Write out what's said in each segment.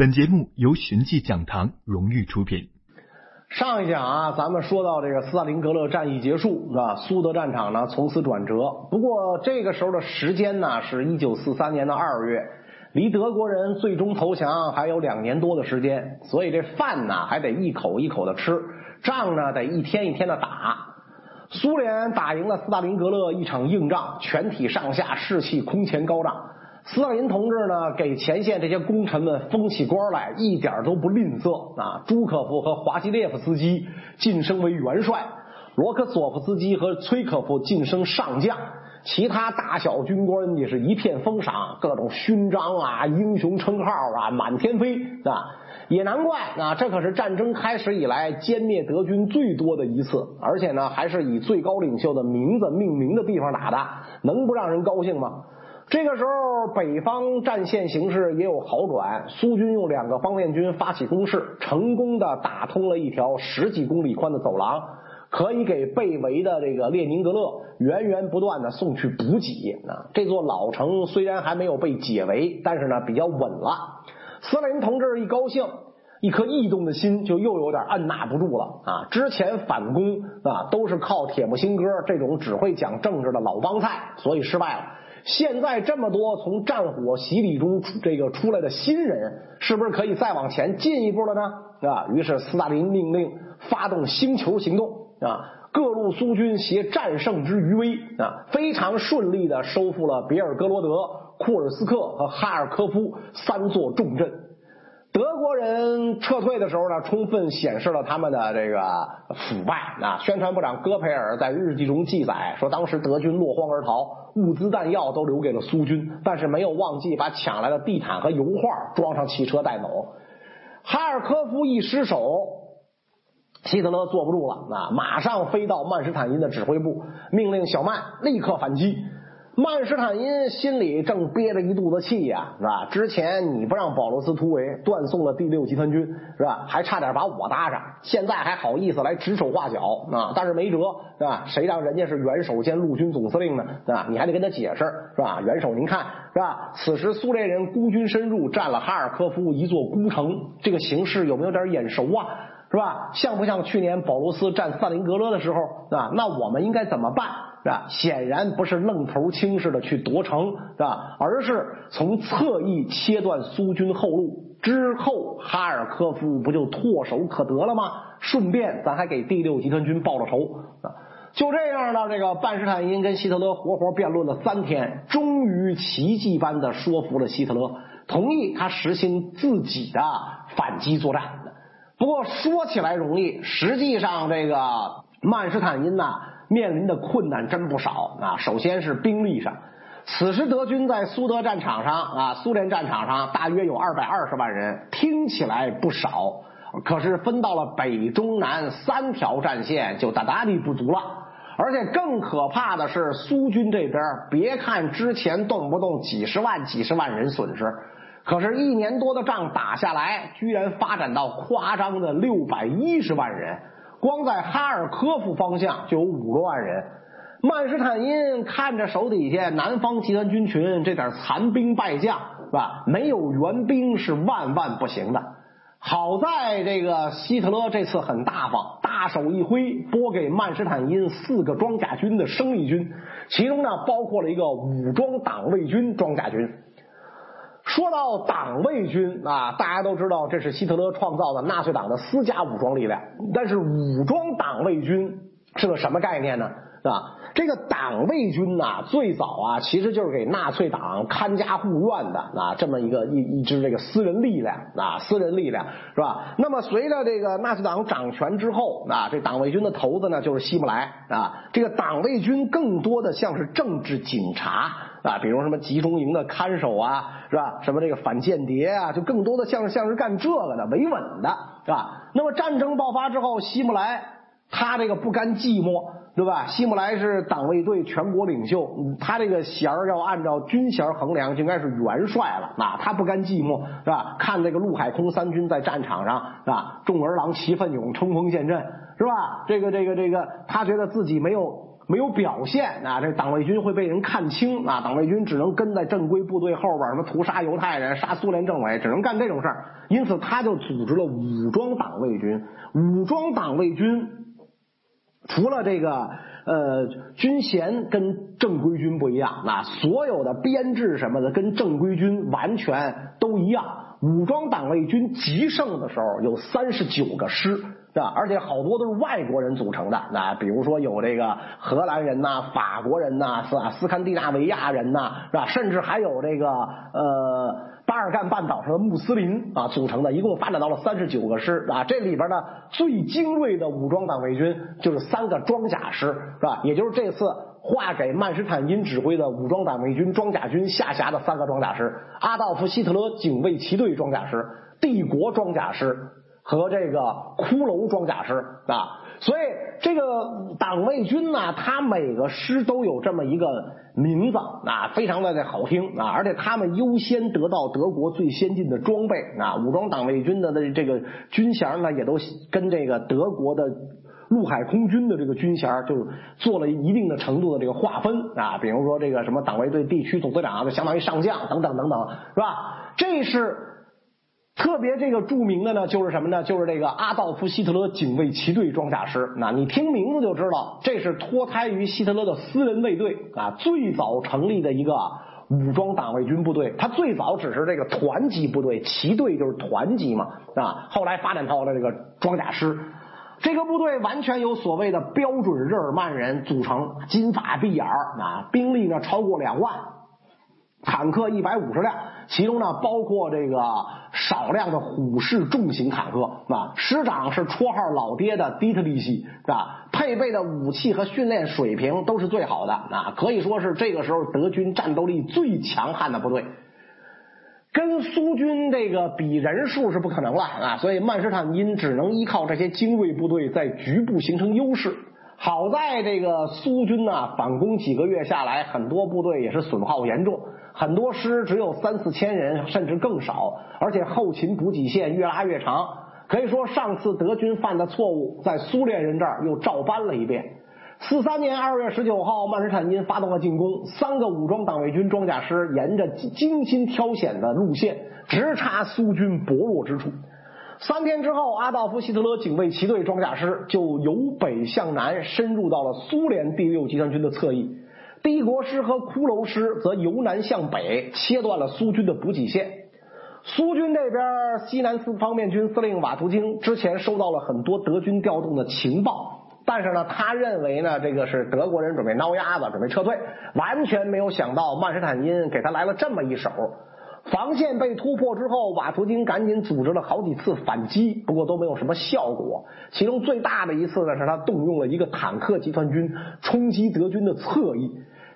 本节目由寻迹讲堂荣誉出品。上一讲啊，咱们说到这个斯大林格勒战役结束，是吧？苏德战场呢从此转折。不过这个时候的时间呢，是一九四三年的二月，离德国人最终投降还有两年多的时间，所以这饭呢还得一口一口的吃，仗呢得一天一天的打。苏联打赢了斯大林格勒一场硬仗，全体上下士气空前高涨。斯大林同志呢，给前线这些功臣们封起官来，一点都不吝啬啊！朱可夫和华西列夫斯基晋升为元帅，罗科索夫斯基和崔可夫晋升上将，其他大小军官也是一片封赏，各种勋章啊、英雄称号啊满天飞啊！也难怪啊，这可是战争开始以来歼灭德军最多的一次，而且呢，还是以最高领袖的名字命名的地方打的，能不让人高兴吗？这个时候，北方战线形势也有好转。苏军用两个方面军发起攻势，成功的打通了一条十几公里宽的走廊，可以给被围的这个列宁格勒源源不断的送去补给。啊，这座老城虽然还没有被解围，但是呢比较稳了。斯大林同志一高兴，一颗异动的心就又有点按捺不住了啊！之前反攻啊都是靠铁木辛哥这种只会讲政治的老帮菜，所以失败了。现在这么多从战火洗礼中这个出来的新人，是不是可以再往前进一步了呢？啊，于是斯大林命令发动星球行动啊，各路苏军携战胜之余威啊，非常顺利的收复了别尔哥罗德、库尔斯克和哈尔科夫三座重镇。德国人撤退的时候呢，充分显示了他们的这个腐败啊！宣传部长戈培尔在日记中记载说，当时德军落荒而逃，物资弹药都留给了苏军，但是没有忘记把抢来的地毯和油画装上汽车带走。哈尔科夫一失手，希特勒坐不住了啊！马上飞到曼施坦因的指挥部，命令小曼立刻反击。曼施坦因心里正憋着一肚子气呀，是吧？之前你不让保罗斯突围，断送了第六集团军，是吧？还差点把我搭上，现在还好意思来指手画脚啊？但是没辙，是吧？谁让人家是元首兼陆军总司令呢？对吧？你还得跟他解释，是吧？元首，您看，是吧？此时苏联人孤军深入，占了哈尔科夫一座孤城，这个形势有没有点眼熟啊？是吧？像不像去年保罗斯占萨林格勒的时候？啊？那我们应该怎么办？是吧？显然不是愣头青似的去夺城，是吧？而是从侧翼切断苏军后路，之后哈尔科夫不就唾手可得了吗？顺便咱还给第六集团军报了仇啊！就这样呢，这个半施坦因跟希特勒活活辩论了三天，终于奇迹般的说服了希特勒，同意他实行自己的反击作战。不过说起来容易，实际上这个曼施坦因呐。面临的困难真不少啊！首先是兵力上，此时德军在苏德战场上啊，苏联战场上大约有二百二十万人，听起来不少，可是分到了北中南三条战线就大大的不足了。而且更可怕的是，苏军这边别看之前动不动几十万、几十万人损失，可是一年多的仗打下来，居然发展到夸张的六百一十万人。光在哈尔科夫方向就有五十万人，曼施坦因看着手底下南方集团军群这点残兵败将，是吧？没有援兵是万万不行的。好在这个希特勒这次很大方，大手一挥，拨给曼施坦因四个装甲军的生力军，其中呢包括了一个武装党卫军装甲军。说到党卫军啊，大家都知道这是希特勒创造的纳粹党的私家武装力量。但是武装党卫军是个什么概念呢？啊，这个党卫军呐，最早啊其实就是给纳粹党看家护院的啊，这么一个一一支这个私人力量啊，私人力量是吧？那么随着这个纳粹党掌权之后啊，这党卫军的头子呢就是希姆莱啊，这个党卫军更多的像是政治警察。啊，比如什么集中营的看守啊，是吧？什么这个反间谍啊，就更多的像是像是干这个的维稳的，是吧？那么战争爆发之后，希姆莱他这个不甘寂寞，对吧？希姆莱是党卫队全国领袖，他这个衔儿要按照军衔衡量，就应该是元帅了啊。他不甘寂寞，是吧？看这个陆海空三军在战场上，是吧？众儿郎齐奋勇，冲锋陷阵，是吧？这个这个这个，他觉得自己没有。没有表现啊，这党卫军会被人看清啊，党卫军只能跟在正规部队后边，什么屠杀犹太人、杀苏联政委，只能干这种事儿。因此，他就组织了武装党卫军。武装党卫军除了这个呃军衔跟正规军不一样，那所有的编制什么的跟正规军完全都一样。武装党卫军极盛的时候有三十九个师。是吧？而且好多都是外国人组成的，那比如说有这个荷兰人呐、法国人呐、是吧？斯堪的纳维亚人呐，是吧？甚至还有这个呃巴尔干半岛上的穆斯林啊组成的，一共发展到了三十九个师啊。这里边呢最精锐的武装党卫军就是三个装甲师，是吧？也就是这次划给曼施坦因指挥的武装党卫军装甲军下辖的三个装甲师：阿道夫·希特勒警卫骑队装甲师、帝国装甲师。和这个骷髅装甲师啊，所以这个党卫军呢，他每个师都有这么一个名字啊，非常的好听啊，而且他们优先得到德国最先进的装备啊。武装党卫军的的这个军衔呢，也都跟这个德国的陆海空军的这个军衔就做了一定的程度的这个划分啊。比如说这个什么党卫队地区总队长，就相当于上将等等等等，是吧？这是。特别这个著名的呢，就是什么呢？就是这个阿道夫·希特勒警卫骑队装甲师。那你听名字就知道，这是脱胎于希特勒的私人卫队啊，最早成立的一个武装党卫军部队。它最早只是这个团级部队，骑队就是团级嘛啊。后来发展到了这个装甲师，这个部队完全由所谓的标准日耳曼人组成，金发碧眼啊，兵力呢超过两万。坦克一百五十辆，其中呢包括这个少量的虎式重型坦克啊。师长是绰号老爹的迪特利希，是吧？配备的武器和训练水平都是最好的啊，可以说是这个时候德军战斗力最强悍的部队。跟苏军这个比人数是不可能了啊，所以曼施坦因只能依靠这些精锐部队在局部形成优势。好在这个苏军呢反攻几个月下来，很多部队也是损耗严重。很多师只有三四千人，甚至更少，而且后勤补给线越拉越长。可以说，上次德军犯的错误，在苏联人这儿又照搬了一遍。四三年二月十九号，曼施坦因发动了进攻，三个武装党卫军装甲师沿着精心挑选的路线，直插苏军薄弱之处。三天之后，阿道夫·希特勒警卫骑队装甲师就由北向南深入到了苏联第六集团军的侧翼。帝国师和骷髅师则由南向北切断了苏军的补给线。苏军这边西南四方面军司令瓦图京之前收到了很多德军调动的情报，但是呢，他认为呢，这个是德国人准备挠鸭子，准备撤退，完全没有想到曼施坦因给他来了这么一手。防线被突破之后，瓦图京赶紧组织了好几次反击，不过都没有什么效果。其中最大的一次呢，是他动用了一个坦克集团军冲击德军的侧翼。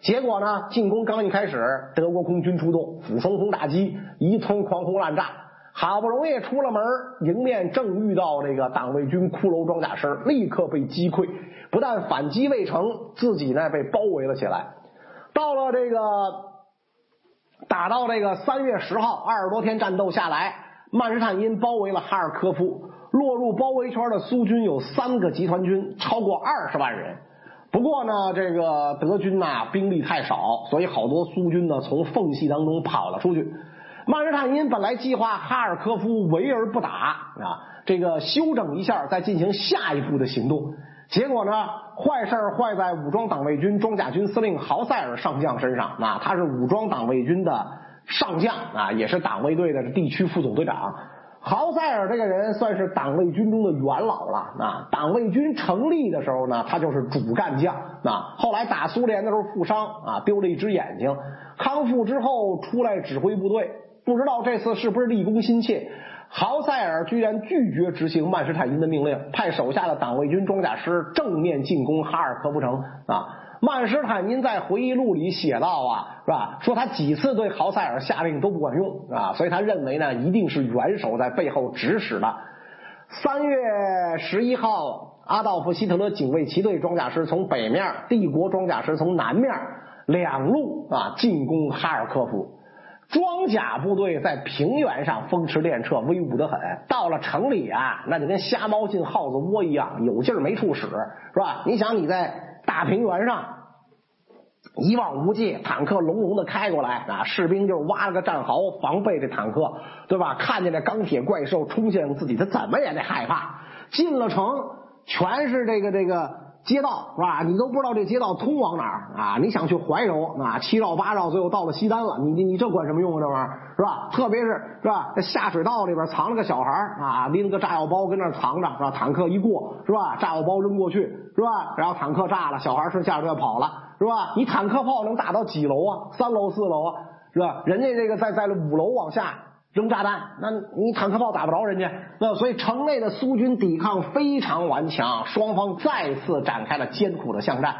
结果呢？进攻刚一开始，德国空军出动，俯冲轰打机一通狂轰滥炸，好不容易出了门，迎面正遇到这个党卫军骷髅装甲师，立刻被击溃，不但反击未成，自己呢被包围了起来。到了这个打到这个三月十号，二十多天战斗下来，曼施坦因包围了哈尔科夫，落入包围圈的苏军有三个集团军，超过二十万人。不过呢，这个德军呐兵力太少，所以好多苏军呢从缝隙当中跑了出去。曼施坦因本来计划哈尔科夫围而不打啊，这个休整一下再进行下一步的行动。结果呢，坏事坏在武装党卫军装甲军司令豪塞尔上将身上啊，他是武装党卫军的上将啊，也是党卫队的地区副总队长。豪塞尔这个人算是党卫军中的元老了啊！党卫军成立的时候呢，他就是主干将啊。后来打苏联的时候负伤啊，丢了一只眼睛，康复之后出来指挥部队。不知道这次是不是立功心切，豪塞尔居然拒绝执行曼施坦因的命令，派手下的党卫军装甲师正面进攻哈尔科夫城啊。曼施坦因在回忆录里写到啊，是吧？说他几次对豪塞尔下令都不管用啊，所以他认为呢，一定是元首在背后指使的。三月十一号，阿道夫·希特勒警卫骑队装甲师从北面，帝国装甲师从南面两路啊进攻哈尔科夫。装甲部队在平原上风驰电掣，威武的很；到了城里啊，那就跟瞎猫进耗子窝一样，有劲儿没处使，是吧？你想你在。大平原上一望无际，坦克隆隆的开过来啊，士兵就挖了个战壕防备这坦克，对吧？看见这钢铁怪兽冲向自己，他怎么也得害怕。进了城，全是这个这个。街道是吧？你都不知道这街道通往哪儿啊？你想去怀柔啊？七绕八绕，最后到了西单了。你你你这管什么用啊？这玩意儿是吧？特别是是吧？这下水道里边藏了个小孩啊，拎个炸药包跟那藏着是吧？坦克一过是吧？炸药包扔过去是吧？然后坦克炸了，小孩顺下水道跑了是吧？你坦克炮能打到几楼啊？三楼四楼啊是吧？人家这个在在五楼往下。扔炸弹，那你坦克炮打不着人家，那所以城内的苏军抵抗非常顽强，双方再次展开了艰苦的巷战。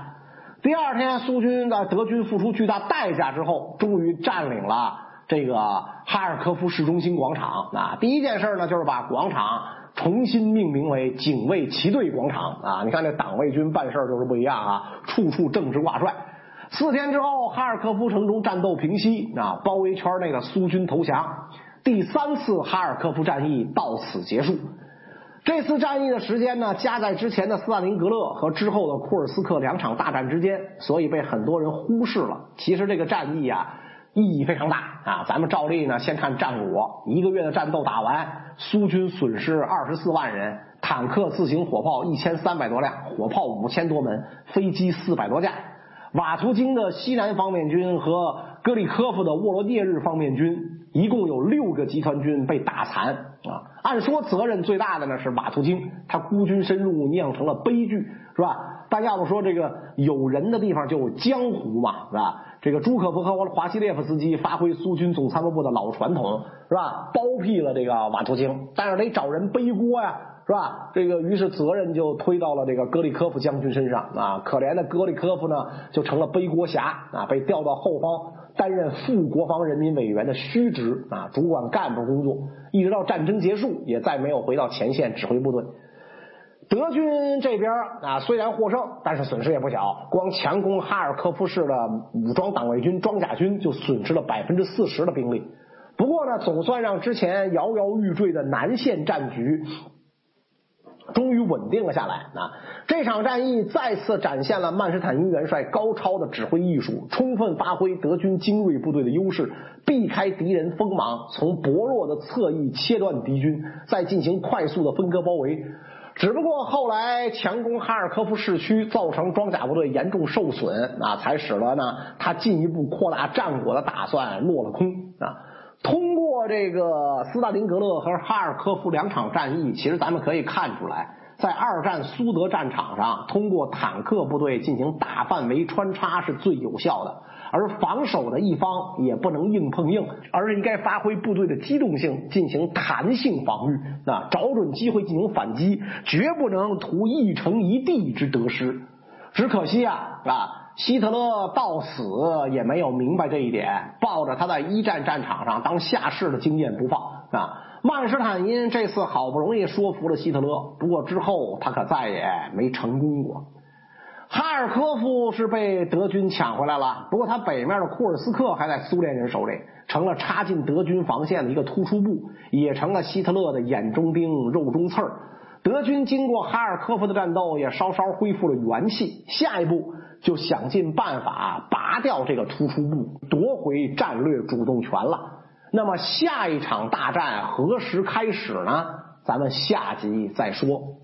第二天，苏军的德军付出巨大代价之后，终于占领了这个哈尔科夫市中心广场。啊，第一件事呢，就是把广场重新命名为警卫旗队广场。啊，你看这党卫军办事就是不一样啊，处处政治挂帅。四天之后，哈尔科夫城中战斗平息，啊，包围圈内的苏军投降。第三次哈尔科夫战役到此结束。这次战役的时间呢，夹在之前的斯大林格勒和之后的库尔斯克两场大战之间，所以被很多人忽视了。其实这个战役啊，意义非常大啊。咱们照例呢，先看战果：一个月的战斗打完，苏军损失二十四万人，坦克、自行火炮一千三百多辆，火炮五千多门，飞机四百多架。瓦图京的西南方面军和格里科夫的沃罗涅日方面军。一共有六个集团军被打残啊！按说责任最大的呢是瓦图京，他孤军深入酿成了悲剧，是吧？但要不说这个有人的地方就有江湖嘛，是吧？这个朱可夫和华西列夫斯基发挥苏军总参谋部的老传统，是吧？包庇了这个瓦图京，但是得找人背锅呀，是吧？这个于是责任就推到了这个格里科夫将军身上啊！可怜的格里科夫呢，就成了背锅侠啊，被调到后方。担任副国防人民委员的虚职啊，主管干部工作，一直到战争结束，也再没有回到前线指挥部队。德军这边啊，虽然获胜，但是损失也不小，光强攻哈尔科夫市的武装党卫军装甲军就损失了百分之四十的兵力。不过呢，总算让之前摇摇欲坠的南线战局。终于稳定了下来啊！这场战役再次展现了曼施坦因元帅高超的指挥艺术，充分发挥德军精锐部队的优势，避开敌人锋芒，从薄弱的侧翼切断敌军，再进行快速的分割包围。只不过后来强攻哈尔科夫市区，造成装甲部队严重受损啊，才使得呢他进一步扩大战果的打算落了空啊。通过这个斯大林格勒和哈尔科夫两场战役，其实咱们可以看出来，在二战苏德战场上，通过坦克部队进行大范围穿插是最有效的，而防守的一方也不能硬碰硬，而是应该发挥部队的机动性，进行弹性防御，啊，找准机会进行反击，绝不能图一城一地之得失。只可惜啊，是吧？希特勒到死也没有明白这一点，抱着他在一战战场上当下士的经验不放啊。曼施坦因这次好不容易说服了希特勒，不过之后他可再也没成功过。哈尔科夫是被德军抢回来了，不过他北面的库尔斯克还在苏联人手里，成了插进德军防线的一个突出部，也成了希特勒的眼中钉、肉中刺儿。德军经过哈尔科夫的战斗，也稍稍恢复了元气。下一步就想尽办法拔掉这个突出部，夺回战略主动权了。那么下一场大战何时开始呢？咱们下集再说。